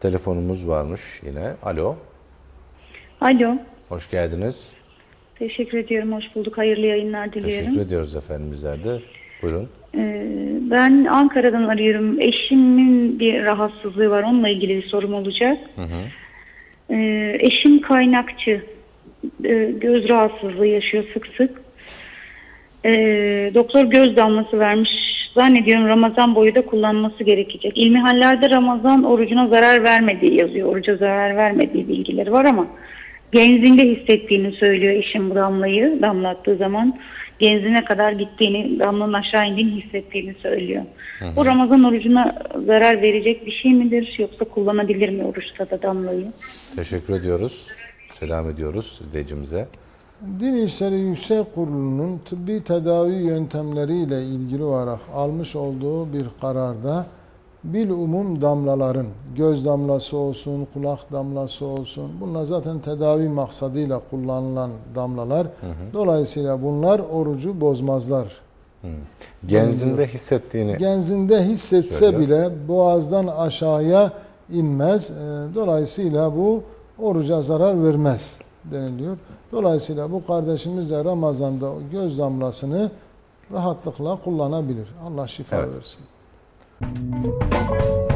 Telefonumuz varmış yine. Alo, Alo. hoş geldiniz. Teşekkür ediyorum. Hoş bulduk. Hayırlı yayınlar diliyorum. Teşekkür ediyoruz efendim bizler de. Buyurun. Ee, ben Ankara'dan arıyorum. Eşimin bir rahatsızlığı var. Onunla ilgili bir sorum olacak. Ee, eşim kaynakçı. Ee, göz rahatsızlığı yaşıyor sık sık. Ee, doktor göz damlası vermiş. Zannediyorum Ramazan boyu da kullanması gerekecek. İlmihallerde Ramazan orucuna zarar vermediği yazıyor. Oruca zarar vermediği bilgileri var ama genzinde hissettiğini söylüyor eşim bu damlayı damlattığı zaman. Genzine kadar gittiğini, damlanın aşağı indiğini hissettiğini söylüyor. Bu Ramazan orucuna zarar verecek bir şey midir yoksa kullanabilir mi oruçta da damlayı? Teşekkür ediyoruz. Selam ediyoruz izleyicimize. Din İşleri Yüksek Kurulu'nun tıbbi tedavi yöntemleriyle ilgili olarak almış olduğu bir kararda bil umum damlaların göz damlası olsun, kulak damlası olsun bunlar zaten tedavi maksadıyla kullanılan damlalar. Dolayısıyla bunlar orucu bozmazlar. Genzinde hissettiğini Genzinde hissetse Söylüyor. bile boğazdan aşağıya inmez. Ee, Dolayısıyla bu oruca zarar vermez deniliyor. Dolayısıyla bu kardeşimiz de Ramazan'da göz damlasını rahatlıkla kullanabilir. Allah şifa Evet. versin. Música